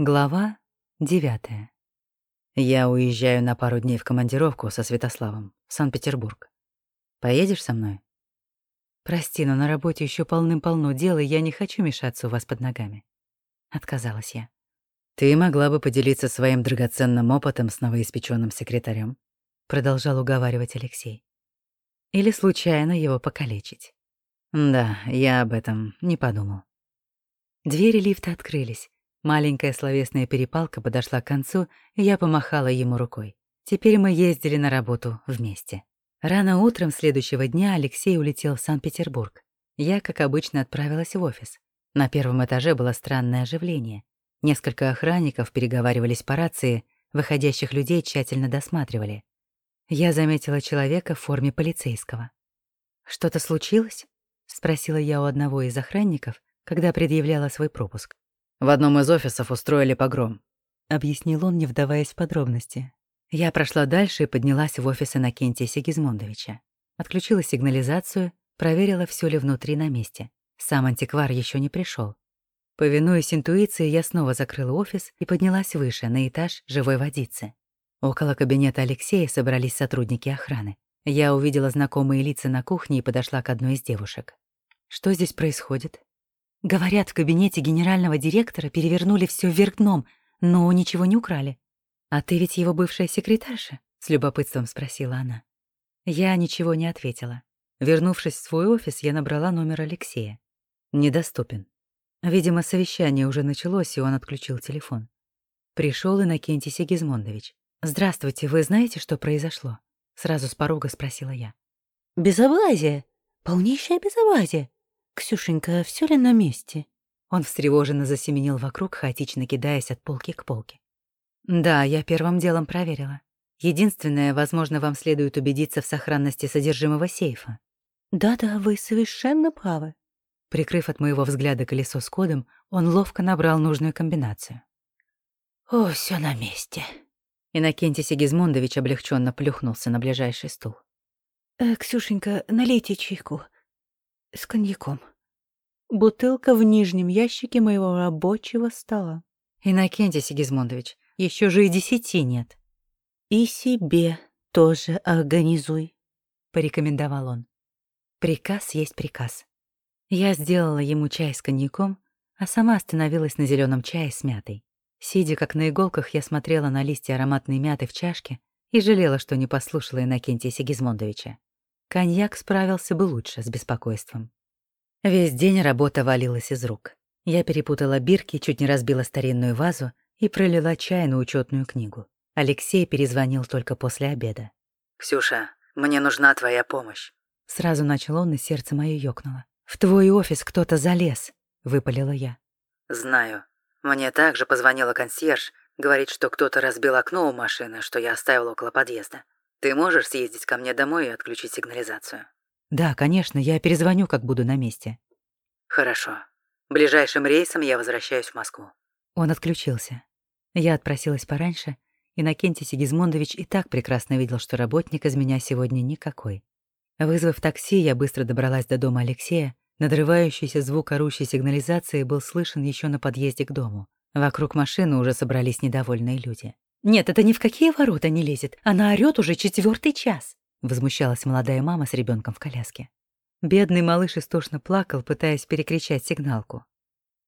Глава девятая. Я уезжаю на пару дней в командировку со Святославом в Санкт-Петербург. Поедешь со мной? Прости, но на работе еще полным-полно дел, и я не хочу мешаться у вас под ногами. Отказалась я. Ты могла бы поделиться своим драгоценным опытом с новоиспеченным секретарем, продолжал уговаривать Алексей. Или случайно его покалечить. Да, я об этом не подумал. Двери лифта открылись. Маленькая словесная перепалка подошла к концу, и я помахала ему рукой. Теперь мы ездили на работу вместе. Рано утром следующего дня Алексей улетел в Санкт-Петербург. Я, как обычно, отправилась в офис. На первом этаже было странное оживление. Несколько охранников переговаривались по рации, выходящих людей тщательно досматривали. Я заметила человека в форме полицейского. «Что-то случилось?» — спросила я у одного из охранников, когда предъявляла свой пропуск. В одном из офисов устроили погром. Объяснил он, не вдаваясь в подробности. Я прошла дальше и поднялась в офис Иннокентия Сигизмундовича. Отключила сигнализацию, проверила, все ли внутри на месте. Сам антиквар еще не пришел. Повинуясь интуиции, я снова закрыла офис и поднялась выше, на этаж живой водицы. Около кабинета Алексея собрались сотрудники охраны. Я увидела знакомые лица на кухне и подошла к одной из девушек. «Что здесь происходит?» Говорят, в кабинете генерального директора перевернули все вверх дном, но ничего не украли. «А ты ведь его бывшая секретарша?» — с любопытством спросила она. Я ничего не ответила. Вернувшись в свой офис, я набрала номер Алексея. Недоступен. Видимо, совещание уже началось, и он отключил телефон. Пришел Иннокентий Сигизмундович. «Здравствуйте, вы знаете, что произошло?» Сразу с порога спросила я. «Безобразие! Полнейшее безобразие! «Ксюшенька, все ли на месте?» Он встревоженно засеменил вокруг, хаотично кидаясь от полки к полке. «Да, я первым делом проверила. Единственное, возможно, вам следует убедиться в сохранности содержимого сейфа». «Да-да, вы совершенно правы». Прикрыв от моего взгляда колесо с кодом, он ловко набрал нужную комбинацию. «О, все на месте». Иннокентий Сигизмундович облегченно плюхнулся на ближайший стул. «Э, «Ксюшенька, налейте чайку с коньяком. Бутылка в нижнем ящике моего рабочего стола. Иннокентий Сигизмундович, еще же и десяти нет. И себе тоже организуй, порекомендовал он. Приказ есть приказ. Я сделала ему чай с коньяком, а сама остановилась на зеленом чае с мятой. Сидя как на иголках, я смотрела на листья ароматной мяты в чашке и жалела, что не послушала Иннокентия Сигизмундовича. Коньяк справился бы лучше с беспокойством. Весь день работа валилась из рук. Я перепутала бирки, чуть не разбила старинную вазу и пролила чай на учетную книгу. Алексей перезвонил только после обеда. «Ксюша, мне нужна твоя помощь». Сразу начал он, и сердце мое ёкнуло. «В твой офис кто-то залез», — выпалила я. «Знаю. Мне также позвонила консьерж, говорит, что кто-то разбил окно у машины, что я оставила около подъезда. Ты можешь съездить ко мне домой и отключить сигнализацию? Да, конечно, я перезвоню, как буду на месте. Хорошо. Ближайшим рейсом я возвращаюсь в Москву. Он отключился. Я отпросилась пораньше, и Накентий Сигизмундович и так прекрасно видел, что работник из меня сегодня никакой. Вызвав такси, я быстро добралась до дома Алексея. Надрывающийся звук орущей сигнализации был слышен еще на подъезде к дому. Вокруг машины уже собрались недовольные люди. «Нет, это ни в какие ворота не лезет. Она орёт уже четвертый час», — возмущалась молодая мама с ребенком в коляске. Бедный малыш истошно плакал, пытаясь перекричать сигналку.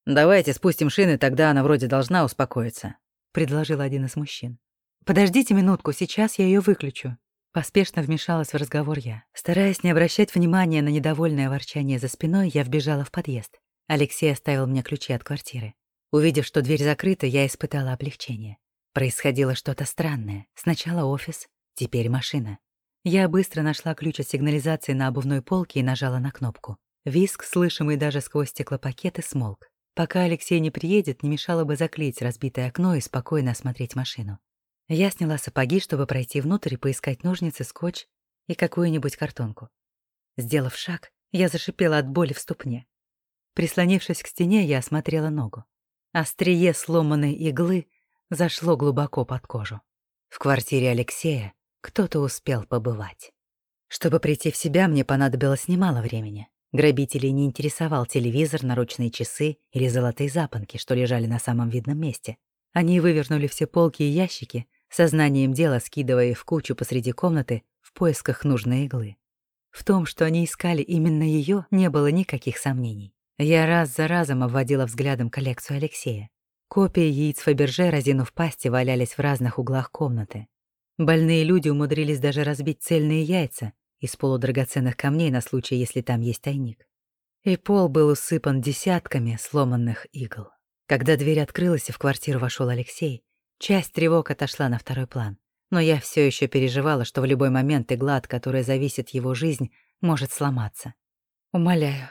«Давайте спустим шины, тогда она вроде должна успокоиться», — предложил один из мужчин. «Подождите минутку, сейчас я ее выключу». Поспешно вмешалась в разговор я. Стараясь не обращать внимания на недовольное ворчание за спиной, я вбежала в подъезд. Алексей оставил мне ключи от квартиры. Увидев, что дверь закрыта, я испытала облегчение. Происходило что-то странное. Сначала офис, теперь машина. Я быстро нашла ключ от сигнализации на обувной полке и нажала на кнопку. Виск, слышимый даже сквозь стеклопакеты, смолк. Пока Алексей не приедет, не мешало бы заклеить разбитое окно и спокойно осмотреть машину. Я сняла сапоги, чтобы пройти внутрь и поискать ножницы, скотч и какую-нибудь картонку. Сделав шаг, я зашипела от боли в ступне. Прислонившись к стене, я осмотрела ногу. Острие сломанной иглы зашло глубоко под кожу. В квартире Алексея кто-то успел побывать. Чтобы прийти в себя, мне понадобилось немало времени. Грабителей не интересовал телевизор, наручные часы или золотые запонки, что лежали на самом видном месте. Они вывернули все полки и ящики, сознанием дела скидывая их в кучу посреди комнаты в поисках нужной иглы. В том, что они искали именно ее, не было никаких сомнений. Я раз за разом обводила взглядом коллекцию Алексея. Копии яиц Фаберже, разинув пасти, валялись в разных углах комнаты. Больные люди умудрились даже разбить цельные яйца из полудрагоценных камней на случай, если там есть тайник. И пол был усыпан десятками сломанных игл. Когда дверь открылась и в квартиру вошел Алексей, часть тревог отошла на второй план. Но я все еще переживала, что в любой момент игла, от которой зависит его жизнь, может сломаться. Умоляю,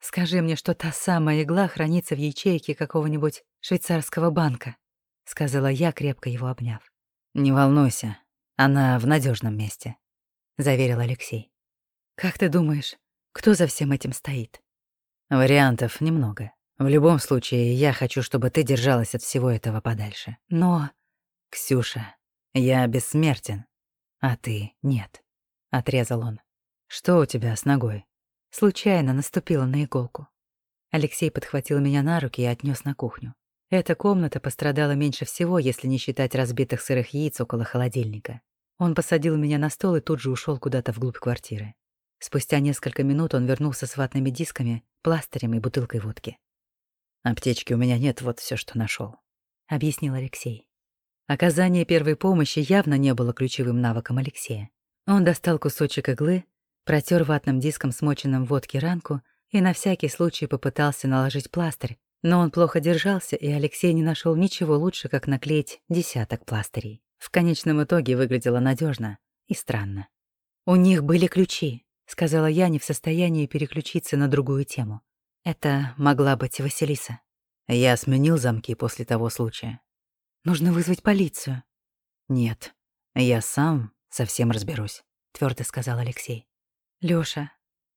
скажи мне, что та самая игла хранится в ячейке какого-нибудь швейцарского банка, сказала я, крепко его обняв. Не волнуйся, она в надежном месте, заверил Алексей. Как ты думаешь, кто за всем этим стоит? Вариантов немного. В любом случае, я хочу, чтобы ты держалась от всего этого подальше. Но, Ксюша, я бессмертен, а ты нет, отрезал он. Что у тебя с ногой? Случайно наступила на иголку. Алексей подхватил меня на руки и отнес на кухню. Эта комната пострадала меньше всего, если не считать разбитых сырых яиц около холодильника. Он посадил меня на стол и тут же ушел куда-то вглубь квартиры. Спустя несколько минут он вернулся с ватными дисками, пластырем и бутылкой водки. «Аптечки у меня нет, вот все, что нашел, объяснил Алексей. Оказание первой помощи явно не было ключевым навыком Алексея. Он достал кусочек иглы, протер ватным диском смоченным в водке ранку и на всякий случай попытался наложить пластырь, но он плохо держался, и Алексей не нашел ничего лучше, как наклеить десяток пластырей. В конечном итоге выглядело надежно и странно. «У них были ключи», — сказала я, не в состоянии переключиться на другую тему. Это могла быть Василиса. Я сменил замки после того случая. Нужно вызвать полицию. Нет, я сам совсем разберусь, твердо сказал Алексей. Лёша,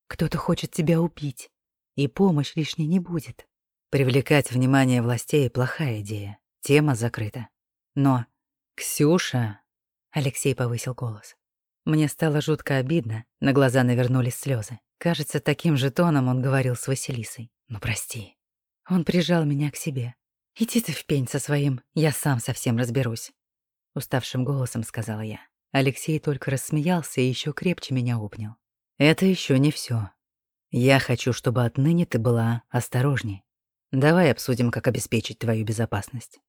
кто-то хочет тебя убить, и помощь лишней не будет. Привлекать внимание властей — плохая идея. Тема закрыта. Но, Ксюша... Алексей повысил голос. Мне стало жутко обидно, на глаза навернулись слезы. Кажется, таким же тоном он говорил с Василисой. «Ну, прости». Он прижал меня к себе. «Иди ты в пень со своим, я сам совсем разберусь», — уставшим голосом сказала я. Алексей только рассмеялся и еще крепче меня обнял. «Это еще не все. Я хочу, чтобы отныне ты была осторожней. Давай обсудим, как обеспечить твою безопасность».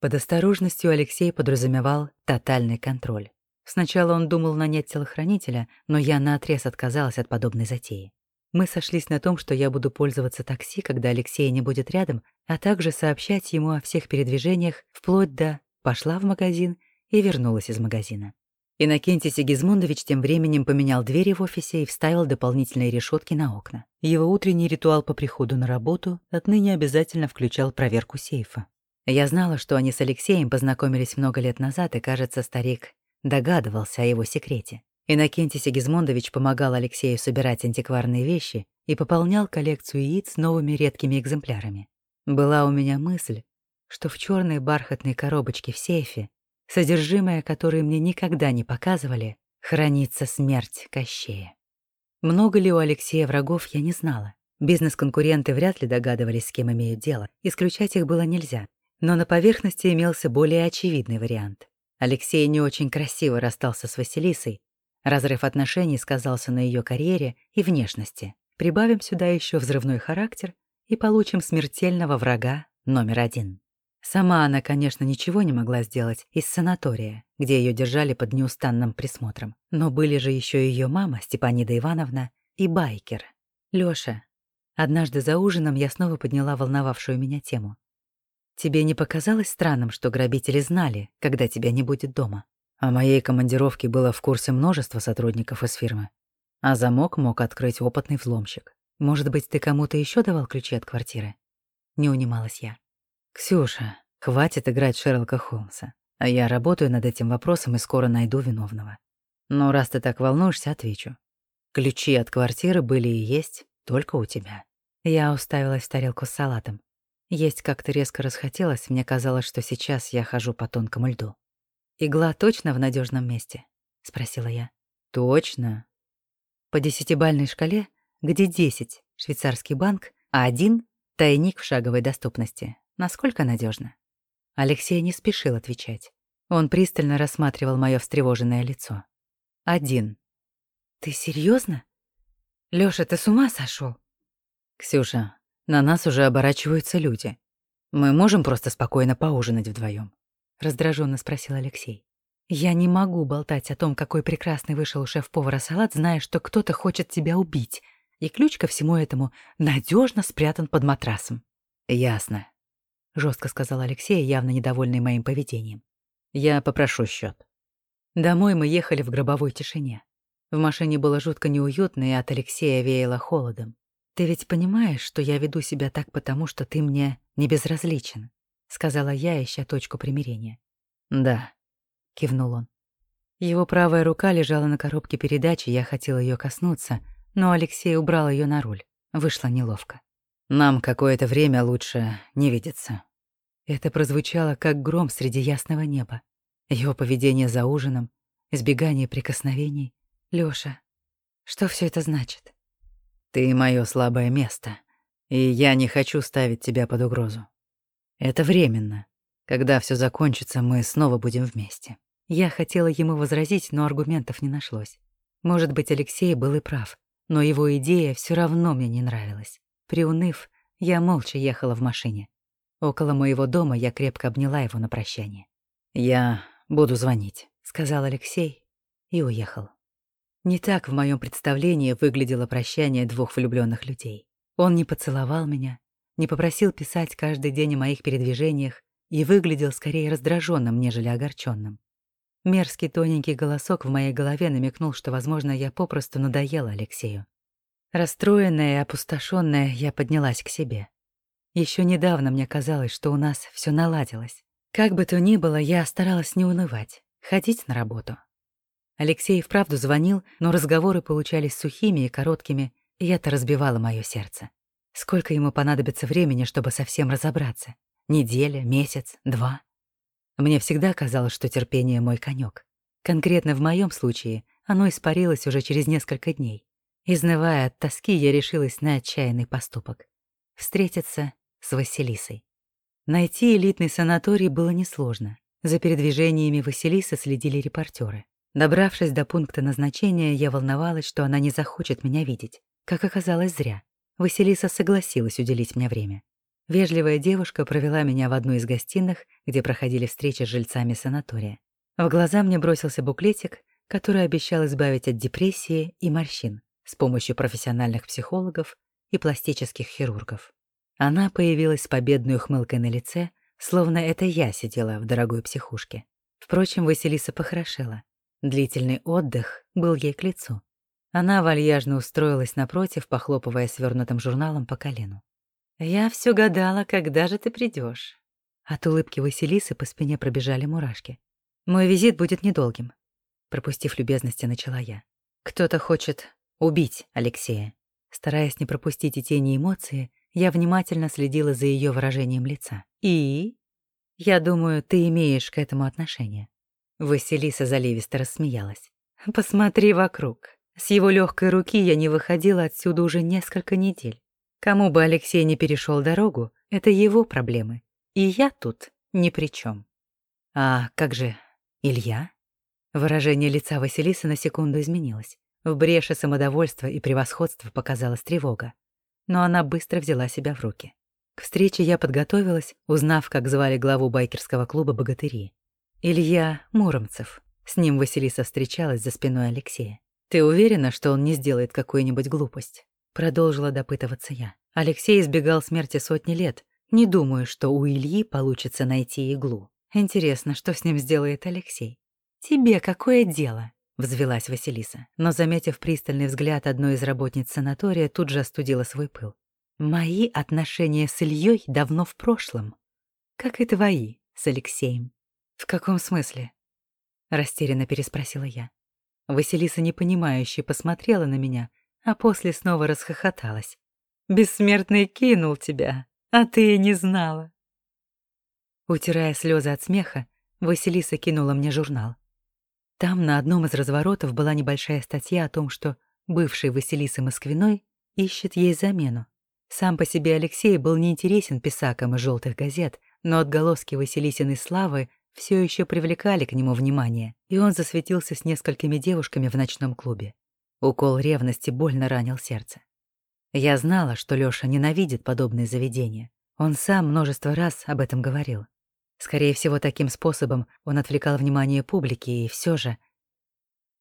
Под осторожностью Алексей подразумевал тотальный контроль. Сначала он думал нанять телохранителя, но я наотрез отказалась от подобной затеи. Мы сошлись на том, что я буду пользоваться такси, когда Алексея не будет рядом, а также сообщать ему о всех передвижениях, вплоть до «пошла в магазин» и вернулась из магазина. Иннокентий Сигизмундович тем временем поменял двери в офисе и вставил дополнительные решетки на окна. Его утренний ритуал по приходу на работу отныне обязательно включал проверку сейфа. Я знала, что они с Алексеем познакомились много лет назад, и, кажется, старик догадывался о его секрете. Иннокентий Сигизмундович помогал Алексею собирать антикварные вещи и пополнял коллекцию яиц новыми редкими экземплярами. Была у меня мысль, что в черной бархатной коробочке в сейфе, содержимое которой мне никогда не показывали, хранится смерть Кощея. Много ли у Алексея врагов, я не знала. Бизнес-конкуренты вряд ли догадывались, с кем имеют дело. Исключать их было нельзя. Но на поверхности имелся более очевидный вариант. Алексей не очень красиво расстался с Василисой, Разрыв отношений сказался на ее карьере и внешности. Прибавим сюда еще взрывной характер и получим смертельного врага номер один. Сама она, конечно, ничего не могла сделать из санатория, где ее держали под неустанным присмотром. Но были же еще ее мама, Степанида Ивановна, и байкер. Лёша, однажды за ужином я снова подняла волновавшую меня тему. Тебе не показалось странным, что грабители знали, когда тебя не будет дома? О моей командировке было в курсе множество сотрудников из фирмы. А замок мог открыть опытный взломщик. Может быть, ты кому-то еще давал ключи от квартиры? Не унималась я. Ксюша, хватит играть Шерлока Холмса. А я работаю над этим вопросом и скоро найду виновного. Но раз ты так волнуешься, отвечу. Ключи от квартиры были и есть только у тебя. Я уставилась в тарелку с салатом. Есть как-то резко расхотелось, мне казалось, что сейчас я хожу по тонкому льду. «Игла точно в надежном месте?» — спросила я. «Точно». По десятибальной шкале, где 10 — швейцарский банк, а один — тайник в шаговой доступности. Насколько надежно? Алексей не спешил отвечать. Он пристально рассматривал мое встревоженное лицо. Один. Ты серьезно? Лёша, ты с ума сошел? Ксюша, на нас уже оборачиваются люди. Мы можем просто спокойно поужинать вдвоем? раздраженно спросил Алексей. Я не могу болтать о том, какой прекрасный вышел у шеф-повара салат, зная, что кто-то хочет тебя убить. И ключ ко всему этому надежно спрятан под матрасом. Ясно, жестко сказал Алексей, явно недовольный моим поведением. Я попрошу счет. Домой мы ехали в гробовой тишине. В машине было жутко неуютно, и от Алексея веяло холодом. «Ты ведь понимаешь, что я веду себя так потому, что ты мне не безразличен?» — сказала я, ища точку примирения. «Да», — кивнул он. Его правая рука лежала на коробке передачи, я хотела ее коснуться, но Алексей убрал ее на руль. Вышло неловко. «Нам какое-то время лучше не видеться». Это прозвучало, как гром среди ясного неба. Его поведение за ужином, избегание прикосновений. Лёша, что все это значит? Ты мое слабое место, и я не хочу ставить тебя под угрозу. Это временно. Когда все закончится, мы снова будем вместе. Я хотела ему возразить, но аргументов не нашлось. Может быть, Алексей был и прав, но его идея все равно мне не нравилась. Приуныв, я молча ехала в машине. Около моего дома я крепко обняла его на прощание. «Я буду звонить», — сказал Алексей и уехал. Не так в моем представлении выглядело прощание двух влюбленных людей. Он не поцеловал меня, не попросил писать каждый день о моих передвижениях и выглядел скорее раздраженным, нежели огорченным. Мерзкий тоненький голосок в моей голове намекнул, что, возможно, я попросту надоела Алексею. Расстроенная и опустошенная, я поднялась к себе. Еще недавно мне казалось, что у нас все наладилось. Как бы то ни было, я старалась не унывать, ходить на работу. Алексей вправду звонил, но разговоры получались сухими и короткими, и это разбивало мое сердце. Сколько ему понадобится времени, чтобы совсем разобраться? Неделя, месяц, два? Мне всегда казалось, что терпение — мой конек. Конкретно в моем случае оно испарилось уже через несколько дней. Изнывая от тоски, я решилась на отчаянный поступок. Встретиться с Василисой. Найти элитный санаторий было несложно. За передвижениями Василисы следили репортеры. Добравшись до пункта назначения, я волновалась, что она не захочет меня видеть. Как оказалось, зря. Василиса согласилась уделить мне время. Вежливая девушка провела меня в одну из гостиных, где проходили встречи с жильцами санатория. В глаза мне бросился буклетик, который обещал избавить от депрессии и морщин с помощью профессиональных психологов и пластических хирургов. Она появилась с победной ухмылкой на лице, словно это я сидела в дорогой психушке. Впрочем, Василиса похорошела. Длительный отдых был ей к лицу. Она вальяжно устроилась напротив, похлопывая свернутым журналом по колену. «Я все гадала, когда же ты придешь. От улыбки Василисы по спине пробежали мурашки. «Мой визит будет недолгим», — пропустив любезности, начала я. «Кто-то хочет убить Алексея». Стараясь не пропустить и тени эмоции, я внимательно следила за ее выражением лица. «И? Я думаю, ты имеешь к этому отношение». Василиса заливисто рассмеялась. «Посмотри вокруг. С его легкой руки я не выходила отсюда уже несколько недель. Кому бы Алексей не перешел дорогу, это его проблемы. И я тут ни при чем. А как же Илья? Выражение лица Василисы на секунду изменилось. В бреше самодовольства и превосходства показалась тревога. Но она быстро взяла себя в руки. К встрече я подготовилась, узнав, как звали главу байкерского клуба «Богатыри». Илья Муромцев. С ним Василиса встречалась за спиной Алексея. «Ты уверена, что он не сделает какую-нибудь глупость?» Продолжила допытываться я. Алексей избегал смерти сотни лет. Не думаю, что у Ильи получится найти иглу. Интересно, что с ним сделает Алексей? «Тебе какое дело?» — взвелась Василиса, но, заметив пристальный взгляд одной из работниц санатория, тут же остудила свой пыл. «Мои отношения с Ильей давно в прошлом. Как и твои с Алексеем. «В каком смысле?» — растерянно переспросила я. Василиса непонимающе посмотрела на меня, а после снова расхохоталась. «Бессмертный кинул тебя, а ты и не знала». Утирая слезы от смеха, Василиса кинула мне журнал. Там на одном из разворотов была небольшая статья о том, что бывший Василиса Москвиной ищет ей замену. Сам по себе Алексей был неинтересен писакам из желтых газет, но отголоски Василисиной славы все еще привлекали к нему внимание, и он засветился с несколькими девушками в ночном клубе. Укол ревности больно ранил сердце. Я знала, что Лёша ненавидит подобные заведения. Он сам множество раз об этом говорил. Скорее всего, таким способом он отвлекал внимание публики, и все же...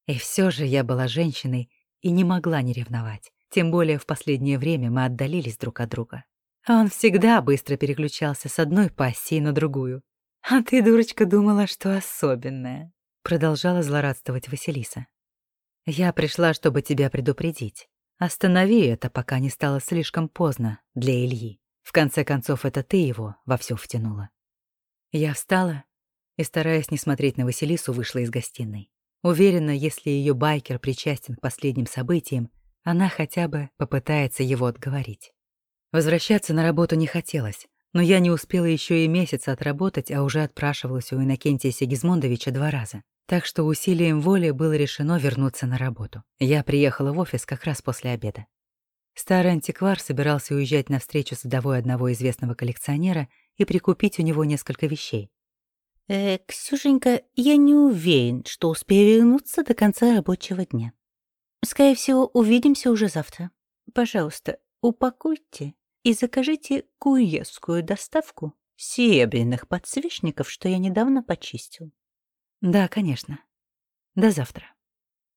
И все же я была женщиной и не могла не ревновать. Тем более в последнее время мы отдалились друг от друга. Он всегда быстро переключался с одной пассии на другую. «А ты, дурочка, думала, что особенная», — продолжала злорадствовать Василиса. «Я пришла, чтобы тебя предупредить. Останови это, пока не стало слишком поздно для Ильи. В конце концов, это ты его во всё втянула». Я встала и, стараясь не смотреть на Василису, вышла из гостиной. Уверена, если ее байкер причастен к последним событиям, она хотя бы попытается его отговорить. Возвращаться на работу не хотелось, но я не успела еще и месяц отработать, а уже отпрашивалась у Иннокентия Сигизмундовича два раза. Так что усилием воли было решено вернуться на работу. Я приехала в офис как раз после обеда. Старый антиквар собирался уезжать на встречу с вдовой одного известного коллекционера и прикупить у него несколько вещей. «Э, «Ксюшенька, я не уверен, что успею вернуться до конца рабочего дня. Скорее всего, увидимся уже завтра. Пожалуйста, упакуйте и закажите курьерскую доставку серебряных подсвечников, что я недавно почистил». «Да, конечно. До завтра».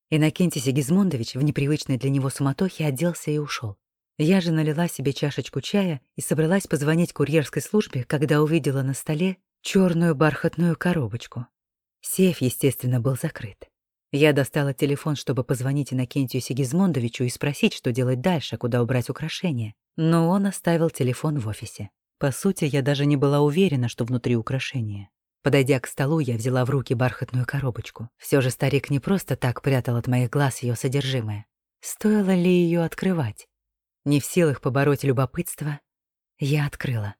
Иннокентий Сигизмундович в непривычной для него суматохе оделся и ушел. Я же налила себе чашечку чая и собралась позвонить курьерской службе, когда увидела на столе черную бархатную коробочку. Сейф, естественно, был закрыт. Я достала телефон, чтобы позвонить Иннокентию Сигизмундовичу и спросить, что делать дальше, куда убрать украшения. Но он оставил телефон в офисе. По сути, я даже не была уверена, что внутри украшения. Подойдя к столу, я взяла в руки бархатную коробочку. Все же старик не просто так прятал от моих глаз ее содержимое. Стоило ли ее открывать? Не в силах побороть любопытство, я открыла.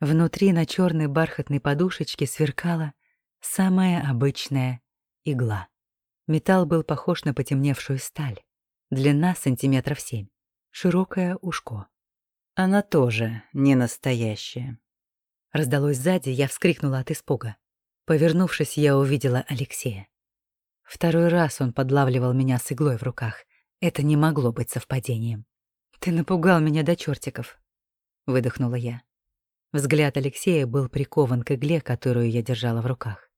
Внутри на черной бархатной подушечке сверкала самая обычная игла. Металл был похож на потемневшую сталь. Длина сантиметров семь. Широкое ушко. Она тоже не настоящая. Раздалось сзади, я вскрикнула от испуга. Повернувшись, я увидела Алексея. Второй раз он подлавливал меня с иглой в руках. Это не могло быть совпадением. «Ты напугал меня до чертиков», — выдохнула я. Взгляд Алексея был прикован к игле, которую я держала в руках.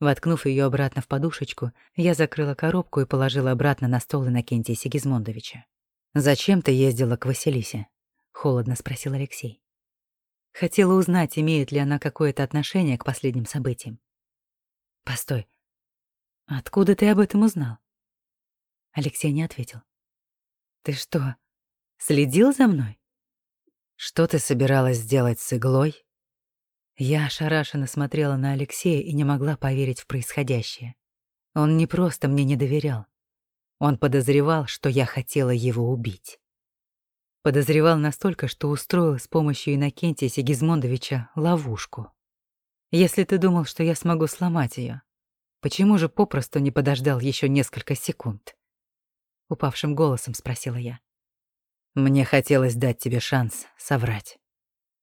Воткнув ее обратно в подушечку, я закрыла коробку и положила обратно на стол Иннокентия Сигизмундовича. «Зачем ты ездила к Василисе?» — холодно спросил Алексей. Хотела узнать, имеет ли она какое-то отношение к последним событиям. «Постой, откуда ты об этом узнал?» Алексей не ответил. «Ты что, Следил за мной? Что ты собиралась сделать с иглой? Я ошарашенно смотрела на Алексея и не могла поверить в происходящее. Он не просто мне не доверял. Он подозревал, что я хотела его убить. Подозревал настолько, что устроил с помощью Иннокентия Сигизмундовича ловушку. Если ты думал, что я смогу сломать ее, почему же попросту не подождал еще несколько секунд? Упавшим голосом спросила я. Мне хотелось дать тебе шанс соврать.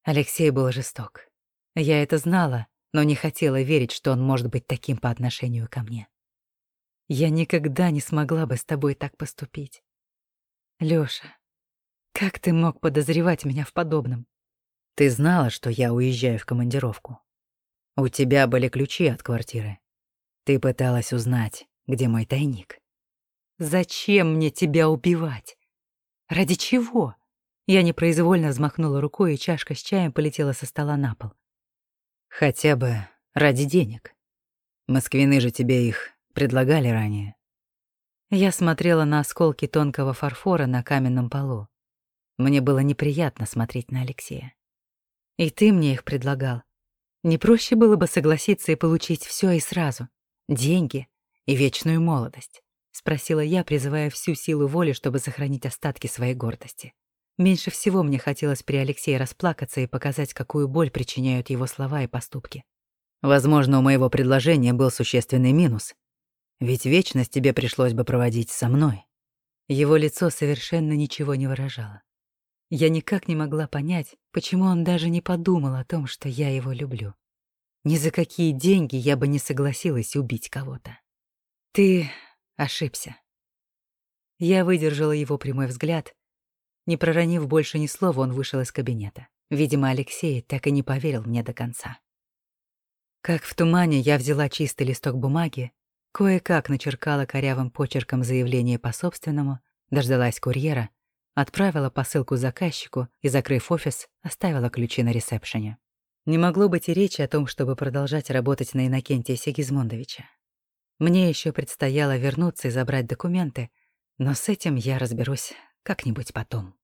Алексей был жесток. Я это знала, но не хотела верить, что он может быть таким по отношению ко мне. Я никогда не смогла бы с тобой так поступить. Лёша, как ты мог подозревать меня в подобном? Ты знала, что я уезжаю в командировку. У тебя были ключи от квартиры. Ты пыталась узнать, где мой тайник. Зачем мне тебя убивать? Ради чего? Я непроизвольно взмахнула рукой, и чашка с чаем полетела со стола на пол. Хотя бы ради денег. Москвины же тебе их предлагали ранее. Я смотрела на осколки тонкого фарфора на каменном полу. Мне было неприятно смотреть на Алексея. И ты мне их предлагал. Не проще было бы согласиться и получить все и сразу. Деньги и вечную молодость. — спросила я, призывая всю силу воли, чтобы сохранить остатки своей гордости. Меньше всего мне хотелось при Алексее расплакаться и показать, какую боль причиняют его слова и поступки. Возможно, у моего предложения был существенный минус. Ведь вечность тебе пришлось бы проводить со мной. Его лицо совершенно ничего не выражало. Я никак не могла понять, почему он даже не подумал о том, что я его люблю. Ни за какие деньги я бы не согласилась убить кого-то. Ты ошибся. Я выдержала его прямой взгляд. Не проронив больше ни слова, он вышел из кабинета. Видимо, Алексей так и не поверил мне до конца. Как в тумане я взяла чистый листок бумаги, кое-как начеркала корявым почерком заявление по собственному, дождалась курьера, отправила посылку заказчику и, закрыв офис, оставила ключи на ресепшене. Не могло быть и речи о том, чтобы продолжать работать на Иннокентия Сигизмундовича. Мне еще предстояло вернуться и забрать документы, но с этим я разберусь как-нибудь потом.